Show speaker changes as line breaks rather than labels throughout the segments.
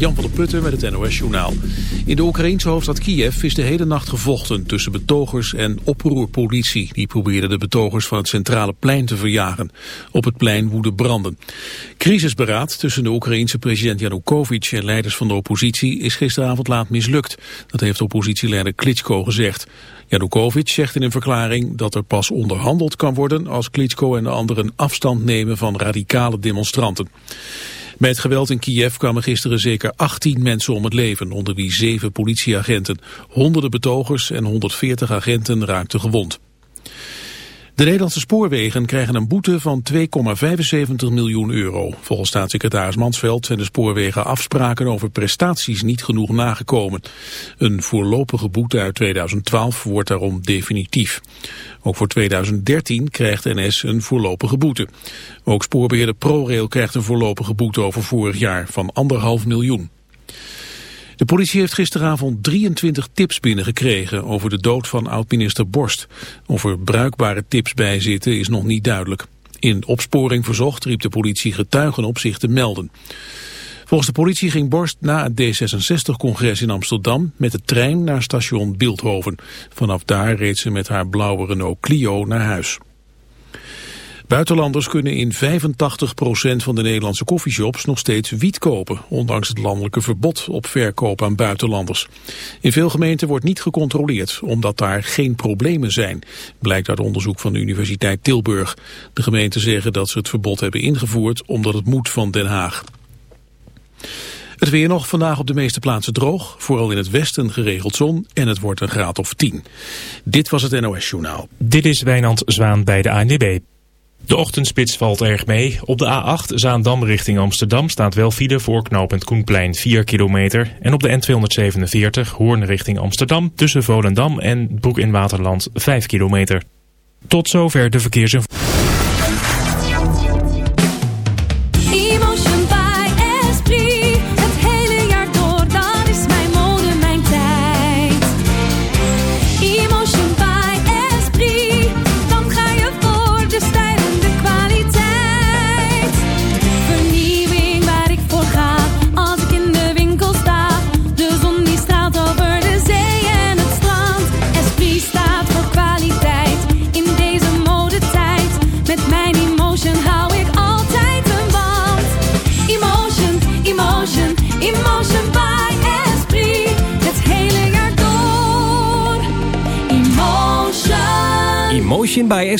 Jan van der Putten met het NOS-journaal. In de Oekraïense hoofdstad Kiev is de hele nacht gevochten tussen betogers en oproerpolitie. Die probeerden de betogers van het centrale plein te verjagen. Op het plein woeden branden. Crisisberaad tussen de Oekraïense president Yanukovych en leiders van de oppositie is gisteravond laat mislukt. Dat heeft oppositieleider Klitschko gezegd. Yanukovych zegt in een verklaring dat er pas onderhandeld kan worden als Klitschko en de anderen afstand nemen van radicale demonstranten. Het geweld in Kiev kwamen gisteren zeker 18 mensen om het leven, onder wie zeven politieagenten. Honderden betogers en 140 agenten raakten gewond. De Nederlandse spoorwegen krijgen een boete van 2,75 miljoen euro. Volgens staatssecretaris Mansveld zijn de spoorwegen afspraken over prestaties niet genoeg nagekomen. Een voorlopige boete uit 2012 wordt daarom definitief. Ook voor 2013 krijgt NS een voorlopige boete. Ook spoorbeheerder ProRail krijgt een voorlopige boete over vorig jaar van anderhalf miljoen. De politie heeft gisteravond 23 tips binnengekregen over de dood van oud-minister Borst. Of er bruikbare tips bij zitten is nog niet duidelijk. In opsporing verzocht riep de politie getuigen op zich te melden. Volgens de politie ging Borst na het D66-congres in Amsterdam met de trein naar station Beeldhoven. Vanaf daar reed ze met haar blauwe Renault Clio naar huis. Buitenlanders kunnen in 85% van de Nederlandse koffieshops nog steeds wiet kopen, ondanks het landelijke verbod op verkoop aan buitenlanders. In veel gemeenten wordt niet gecontroleerd, omdat daar geen problemen zijn, blijkt uit onderzoek van de Universiteit Tilburg. De gemeenten zeggen dat ze het verbod hebben ingevoerd omdat het moet van Den Haag. Het weer nog vandaag op de meeste plaatsen droog. Vooral in het westen geregeld zon en het wordt een graad of 10. Dit was het NOS Journaal.
Dit is Wijnand Zwaan bij de ANWB. De ochtendspits valt erg mee. Op de A8 Zaandam richting Amsterdam staat wel file voor knooppunt Koenplein 4 kilometer. En op de N247 Hoorn richting Amsterdam tussen Volendam en Broek in Waterland 5 kilometer. Tot zover de verkeersinformatie.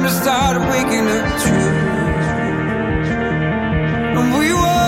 Time to start waking up true. And we walk,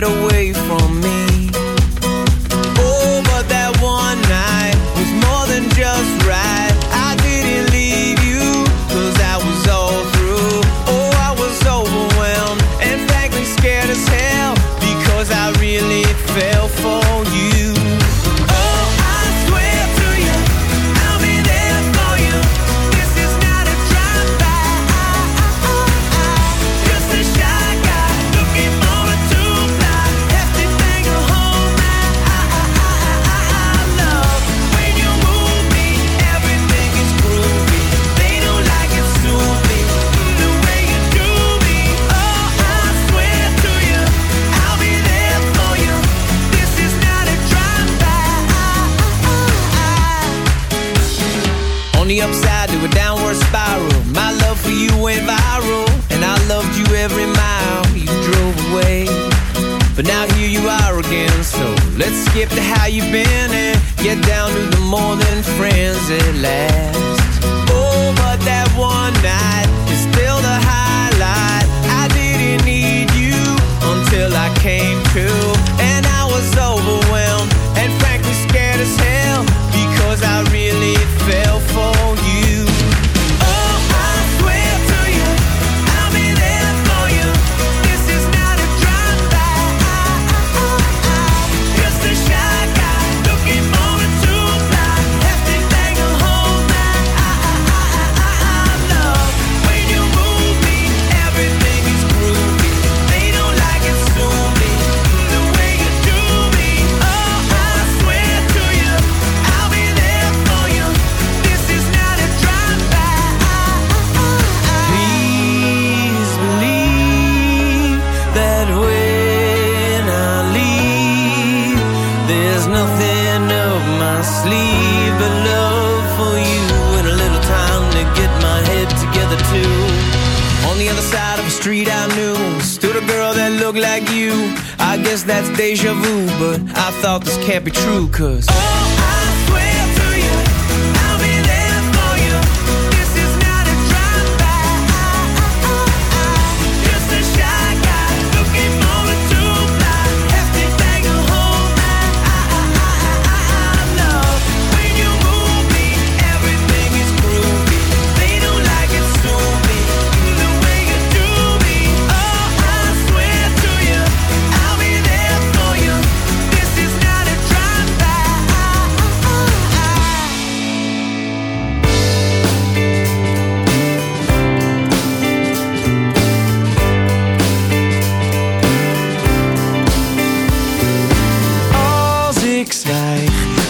better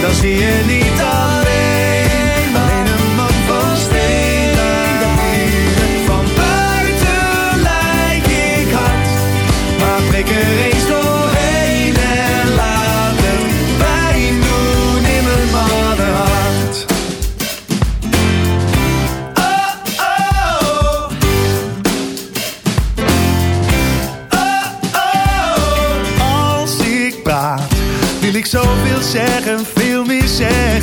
dan zie je niet alleen, alleen een man van steen. Van buiten lijk ik hard, maar prik er eens doorheen en laat het pijn doen in mijn mannenhart. Oh, oh.
Als ik praat, wil ik zoveel zeggen,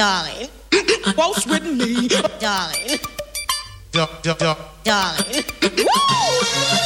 darling.
Waltz with me,
darling.
Da, da, da.
Darling. Woo!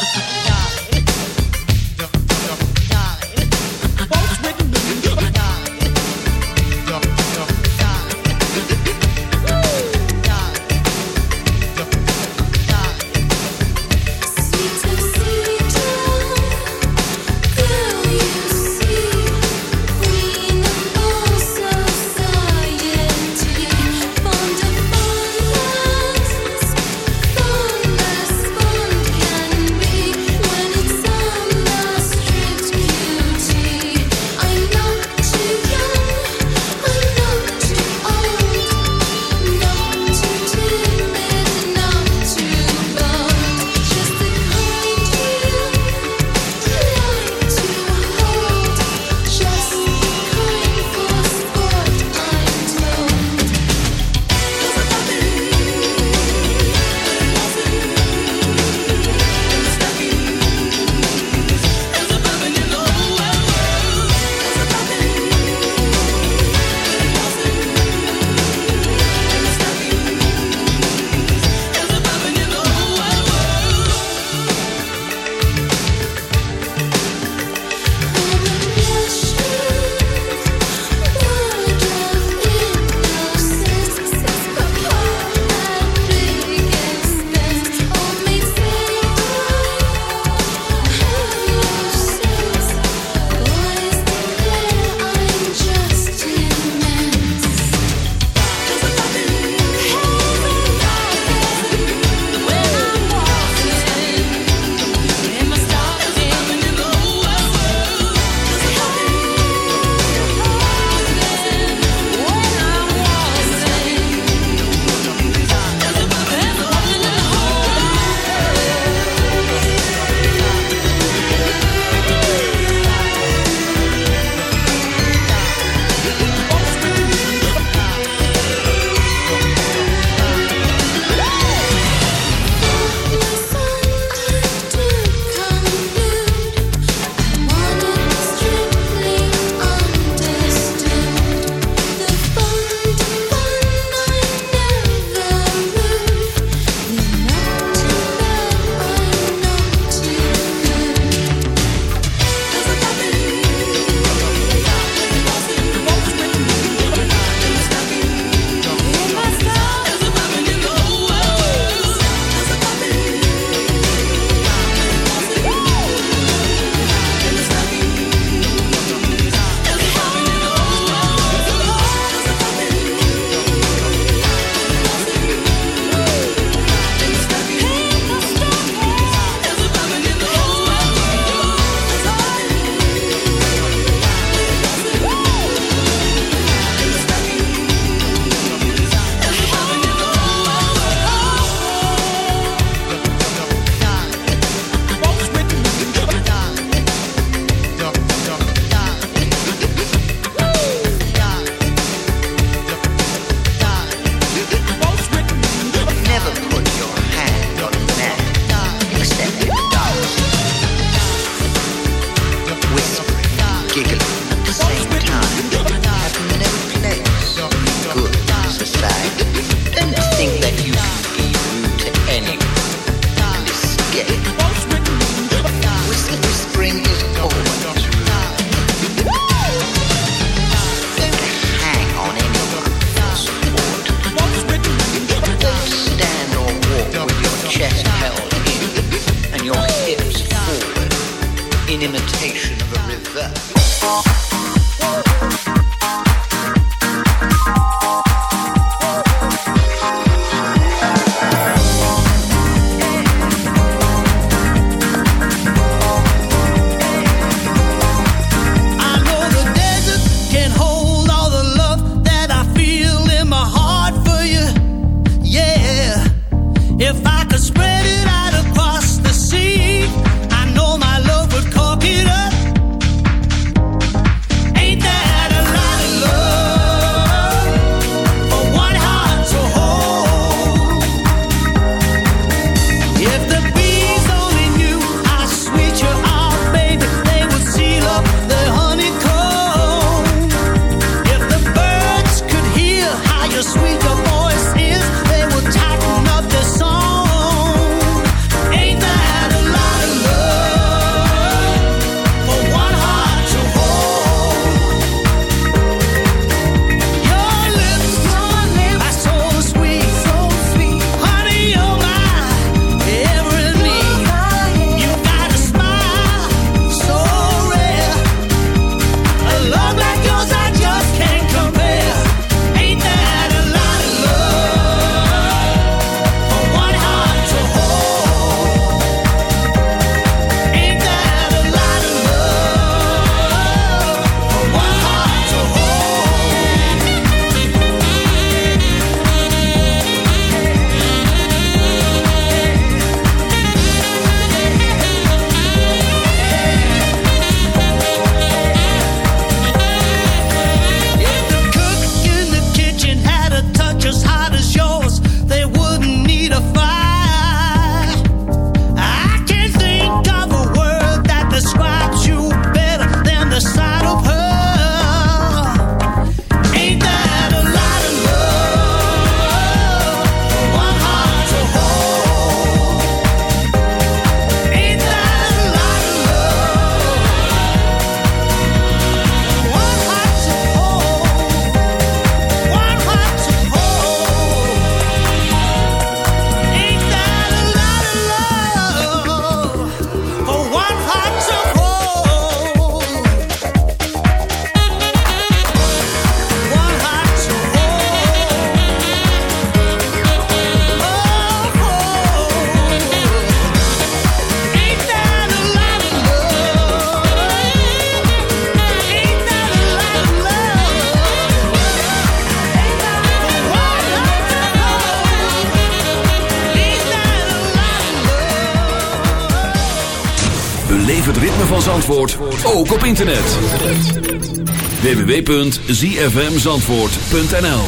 www.zfmzandvoort.nl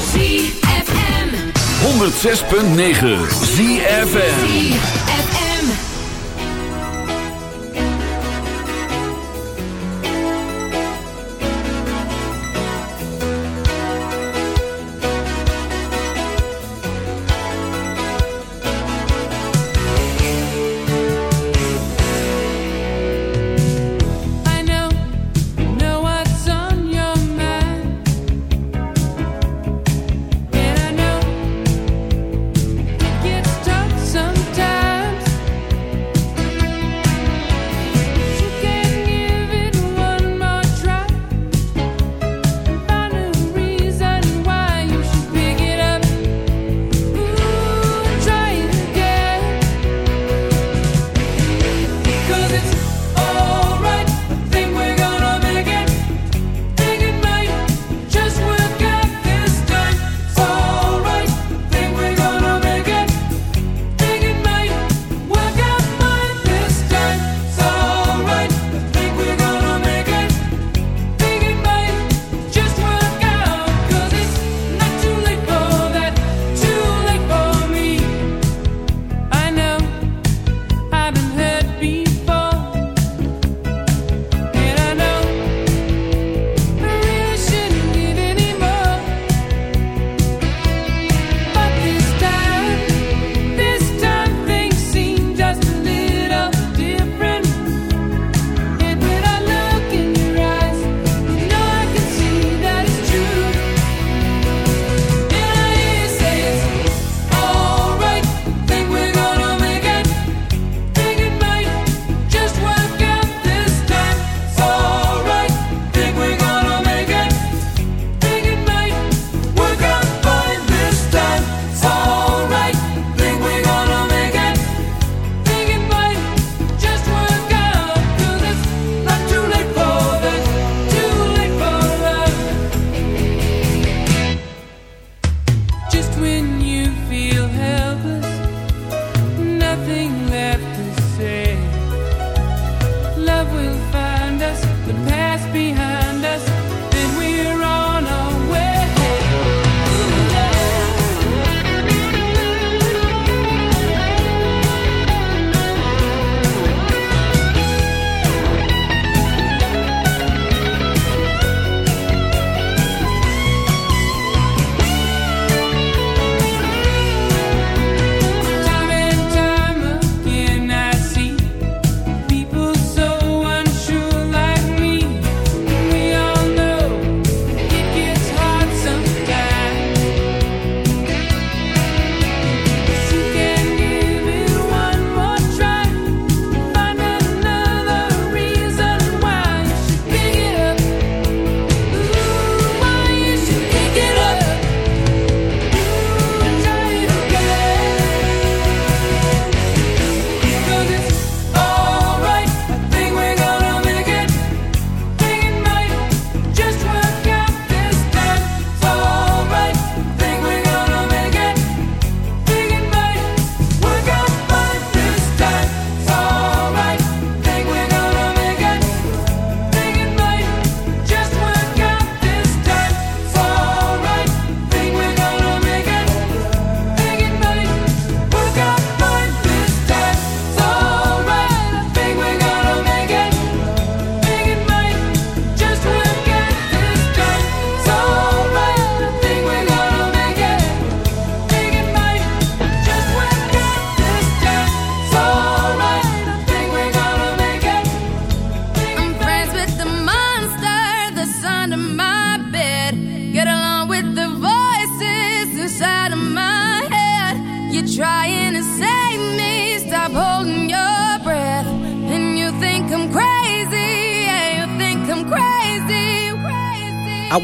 106.9 ZFM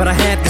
but I had this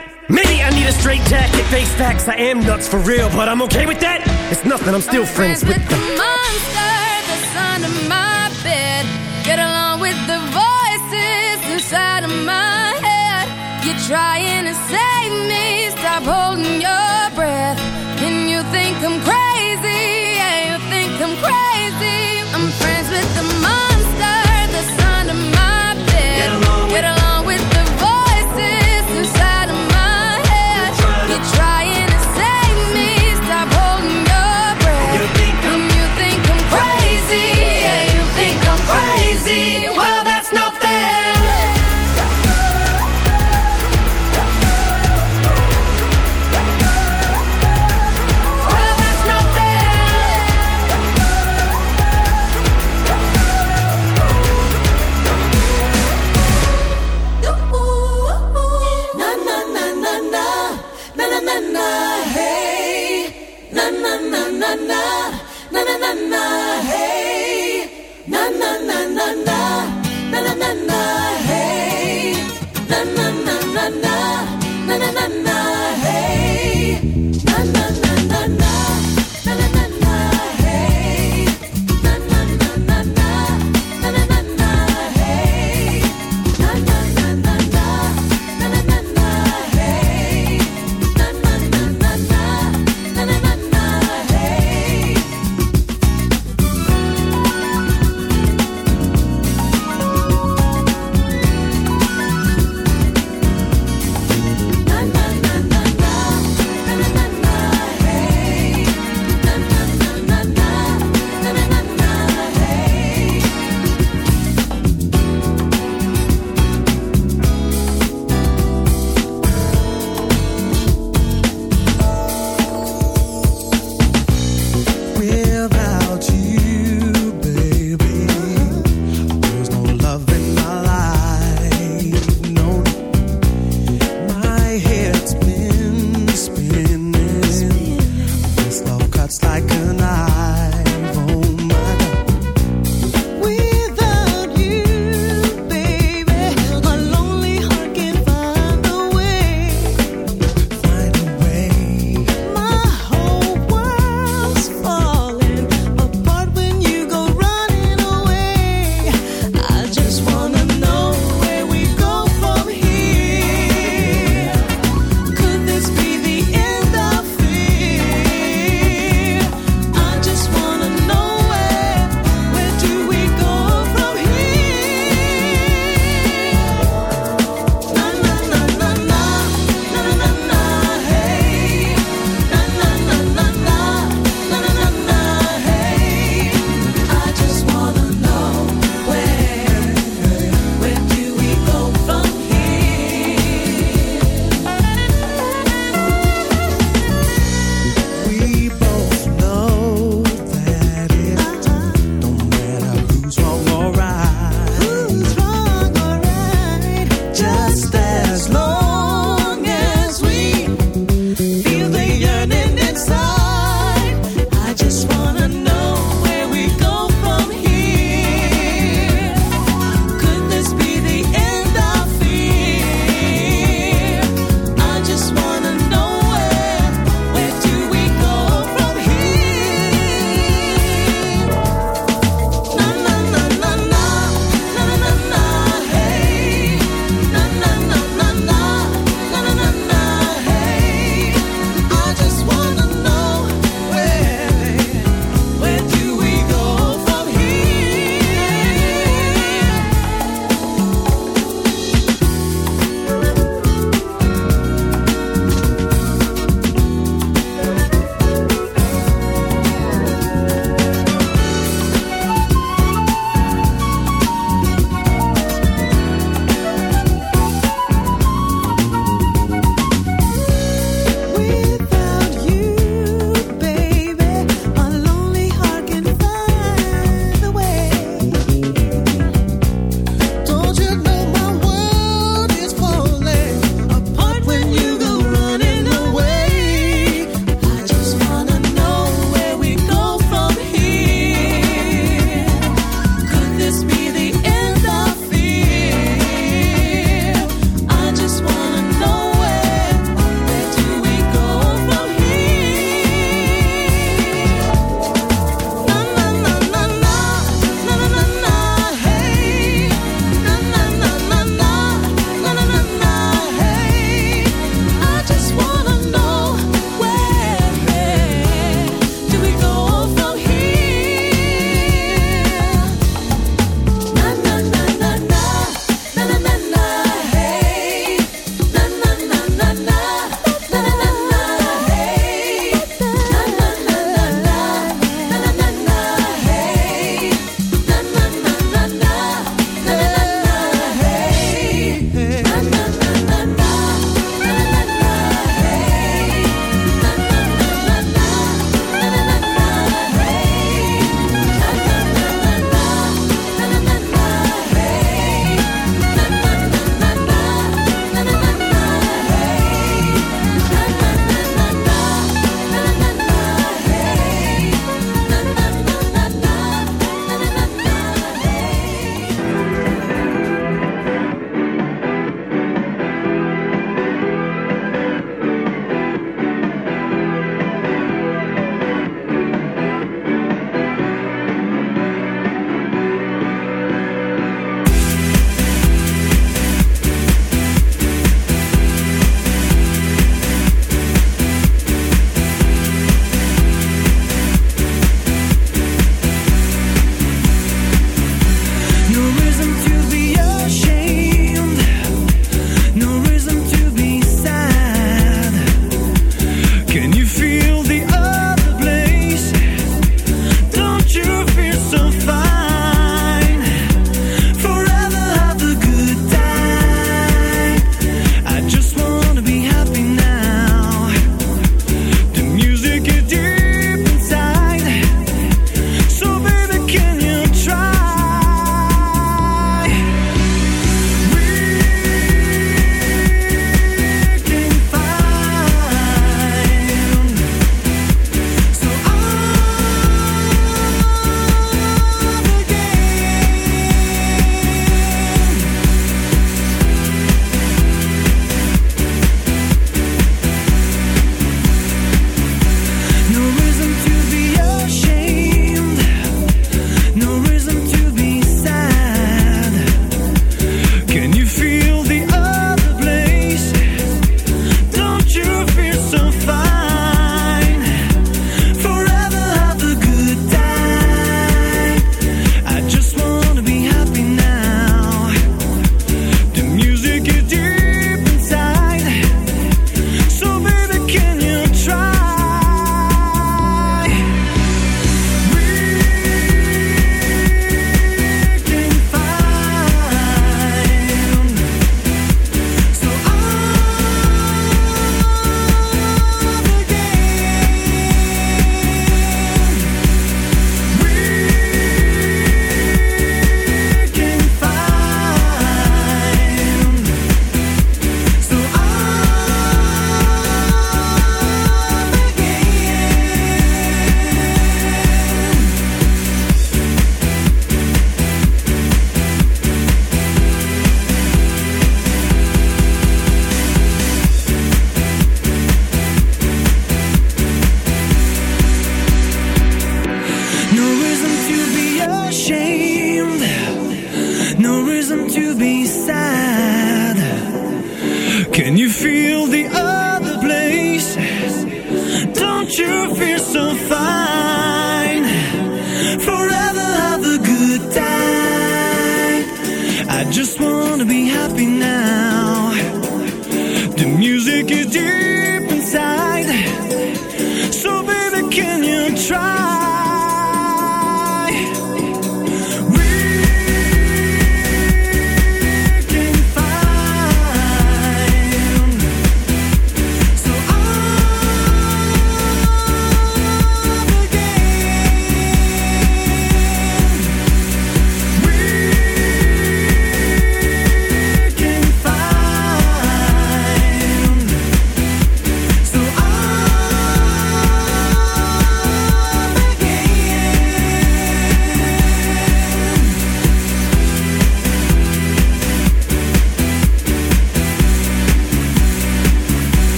Maybe I need a straight jacket, face facts. I am nuts for real, but I'm okay with that. It's nothing, I'm still
I'm friends, friends with, with the, the monster that's under my bed. Get along with the voices inside of my head. You're trying to
say.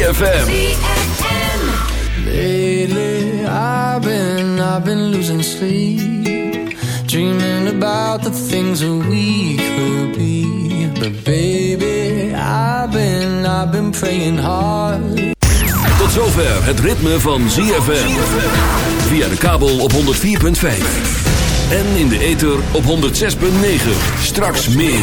ZFM.
Lately, I've been, I've been losing sleep, dreaming about the things that we could be. But baby, I've been, I've been praying hard.
Tot zover het ritme van ZFM. Via de kabel op 104.5. En in de ether op 106.9. Straks meer.